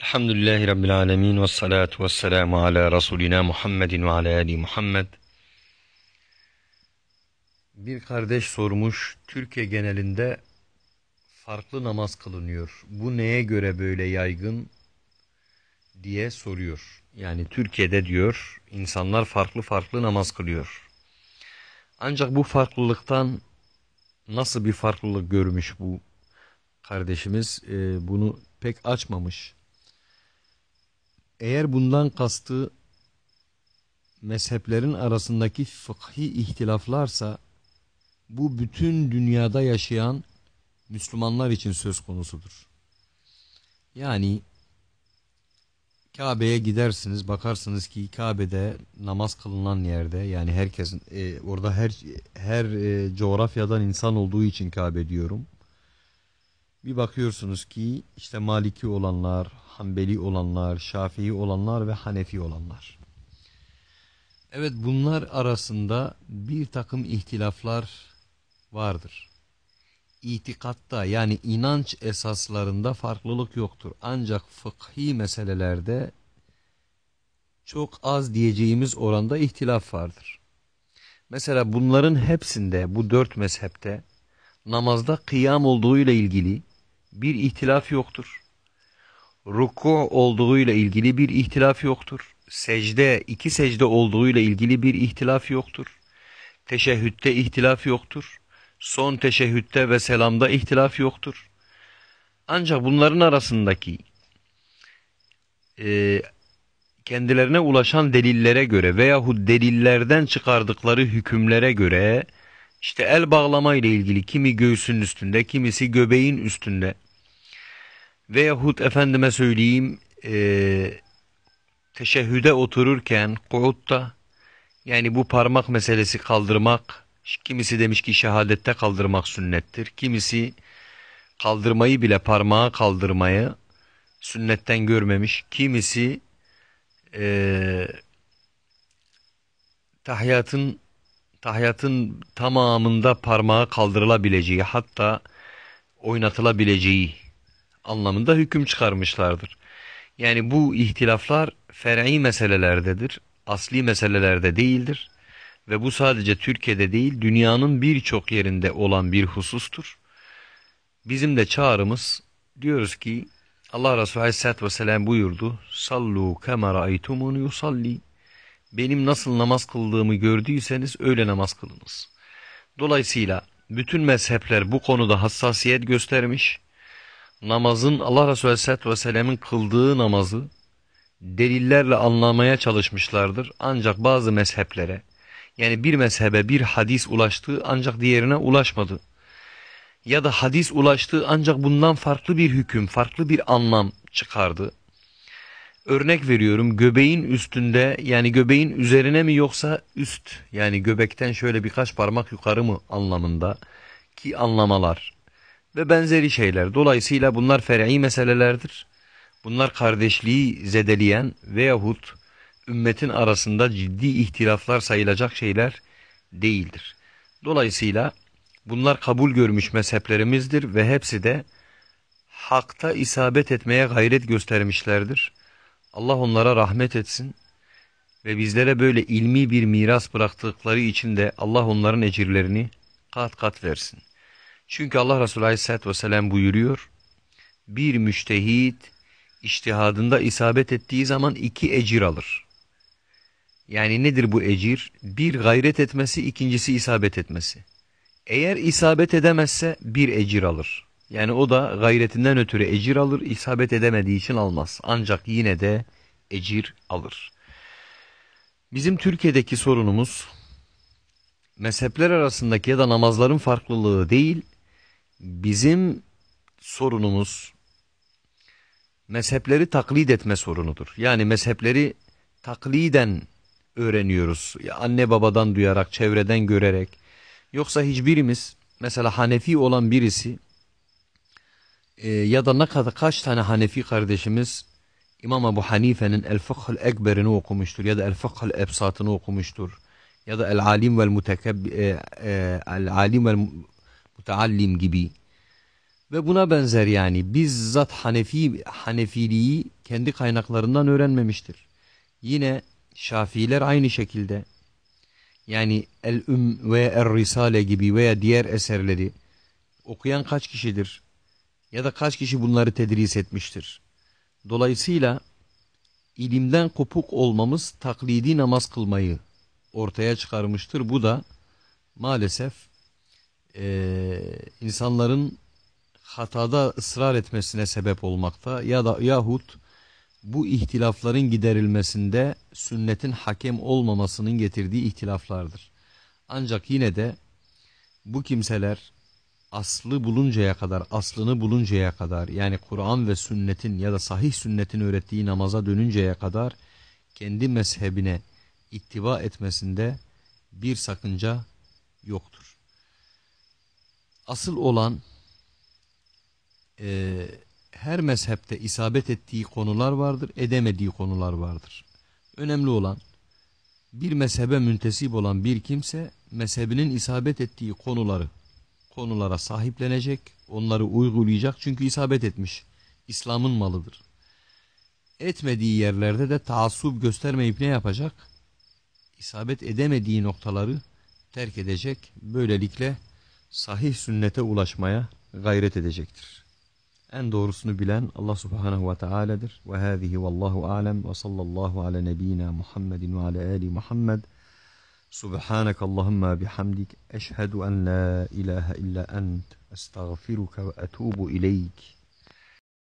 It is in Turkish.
Elhamdülillahi Rabbil Alemin ve salatu ve selamu ala Resulina Muhammedin ve ala Ali Muhammed. Bir kardeş sormuş, Türkiye genelinde farklı namaz kılınıyor. Bu neye göre böyle yaygın diye soruyor. Yani Türkiye'de diyor, insanlar farklı farklı namaz kılıyor. Ancak bu farklılıktan nasıl bir farklılık görmüş bu kardeşimiz e, bunu pek açmamış. Eğer bundan kastı mezheplerin arasındaki fıkhi ihtilaflarsa bu bütün dünyada yaşayan Müslümanlar için söz konusudur. Yani Kabe'ye gidersiniz bakarsınız ki Kabe'de namaz kılınan yerde yani herkesin e, orada her her e, coğrafyadan insan olduğu için Kabe diyorum. Bir bakıyorsunuz ki işte Maliki olanlar, Hanbeli olanlar, Şafii olanlar ve Hanefi olanlar. Evet bunlar arasında bir takım ihtilaflar vardır. İtikatta yani inanç esaslarında farklılık yoktur. Ancak fıkhi meselelerde çok az diyeceğimiz oranda ihtilaf vardır. Mesela bunların hepsinde bu dört mezhepte namazda kıyam olduğuyla ilgili bir ihtilaf yoktur. Ruku olduğuyla ilgili bir ihtilaf yoktur. Secde, iki secde olduğuyla ilgili bir ihtilaf yoktur. Teşehhütte ihtilaf yoktur. Son teşehhütte ve selamda ihtilaf yoktur. Ancak bunların arasındaki e, kendilerine ulaşan delillere göre veyahut delillerden çıkardıkları hükümlere göre işte el bağlama ile ilgili kimi göğsün üstünde, kimisi göbeğin üstünde veyahut efendime söyleyeyim e, teşehhüde otururken kuutta yani bu parmak meselesi kaldırmak kimisi demiş ki şehadette kaldırmak sünnettir. Kimisi kaldırmayı bile parmağı kaldırmayı sünnetten görmemiş. Kimisi e, tahiyyatın tahiyyatın tamamında parmağı kaldırılabileceği hatta oynatılabileceği anlamında hüküm çıkarmışlardır. Yani bu ihtilaflar fer'i meselelerdedir, asli meselelerde değildir ve bu sadece Türkiye'de değil dünyanın birçok yerinde olan bir husustur. Bizim de çağrımız diyoruz ki Allah Resulü Aleyhisselatü Vesselam buyurdu. Sallu kema ra'aytumuni yusalli. Benim nasıl namaz kıldığımı gördüyseniz öyle namaz kılınız. Dolayısıyla bütün mezhepler bu konuda hassasiyet göstermiş. Namazın Allah Resulü Aleyhisselatü Vesselam'ın kıldığı namazı delillerle anlamaya çalışmışlardır. Ancak bazı mezheplere yani bir mezhebe bir hadis ulaştığı ancak diğerine ulaşmadı. Ya da hadis ulaştığı ancak bundan farklı bir hüküm, farklı bir anlam çıkardı. Örnek veriyorum göbeğin üstünde yani göbeğin üzerine mi yoksa üst yani göbekten şöyle birkaç parmak yukarı mı anlamında ki anlamalar ve benzeri şeyler. Dolayısıyla bunlar fer'i meselelerdir. Bunlar kardeşliği zedeleyen veyahut ümmetin arasında ciddi ihtilaflar sayılacak şeyler değildir. Dolayısıyla bunlar kabul görmüş mezheplerimizdir ve hepsi de hakta isabet etmeye gayret göstermişlerdir. Allah onlara rahmet etsin ve bizlere böyle ilmi bir miras bıraktıkları için de Allah onların ecirlerini kat kat versin. Çünkü Allah Resulü Aleyhisselatü Vesselam buyuruyor, bir müştehit iştihadında isabet ettiği zaman iki ecir alır. Yani nedir bu ecir? Bir gayret etmesi, ikincisi isabet etmesi. Eğer isabet edemezse bir ecir alır. Yani o da gayretinden ötürü ecir alır, isabet edemediği için almaz. Ancak yine de ecir alır. Bizim Türkiye'deki sorunumuz mezhepler arasındaki ya da namazların farklılığı değil, bizim sorunumuz mezhepleri taklit etme sorunudur. Yani mezhepleri takliden öğreniyoruz. Ya anne babadan duyarak, çevreden görerek. Yoksa hiçbirimiz mesela Hanefi olan birisi e, ya da ne kadar kaç tane Hanefi kardeşimiz İmam Ebu Hanife'nin El Fıkhul Ekber'ini okumuştur ya da El Fıkhul Ebsat'ını okumuştur ya da El Alim vel Mutekeb e, e, El Alim vel Muteallim gibi Ve buna benzer yani bizzat Hanefi Hanefiliği kendi kaynaklarından öğrenmemiştir. Yine Şafiiler aynı şekilde yani El-Üm ve Er-Risale gibi veya diğer eserleri okuyan kaç kişidir? Ya da kaç kişi bunları tedris etmiştir? Dolayısıyla ilimden kopuk olmamız taklidi namaz kılmayı ortaya çıkarmıştır. Bu da maalesef e, insanların hatada ısrar etmesine sebep olmakta ya da yahut bu ihtilafların giderilmesinde sünnetin hakem olmamasının getirdiği ihtilaflardır. Ancak yine de bu kimseler aslı buluncaya kadar, aslını buluncaya kadar yani Kur'an ve sünnetin ya da sahih sünnetin öğrettiği namaza dönünceye kadar kendi mezhebine ittiba etmesinde bir sakınca yoktur. Asıl olan e, her mezhepte isabet ettiği konular vardır, edemediği konular vardır. Önemli olan bir mezhebe müntesip olan bir kimse mezhebinin isabet ettiği konuları konulara sahiplenecek, onları uygulayacak çünkü isabet etmiş. İslam'ın malıdır. Etmediği yerlerde de taassub göstermeyip ne yapacak? İsabet edemediği noktaları terk edecek. Böylelikle sahih sünnete ulaşmaya gayret edecektir. En doğrusunu bilen Allah subhanahu ve teala'dır. Ve hâzihi vallahu alem ve sallallahu ala nebiyyina Muhammedin ve ala ali Muhammed. سبحانك اللهم بحمدك أشهد أن لا إله إلا أنت أستغفرك وأتوب إليك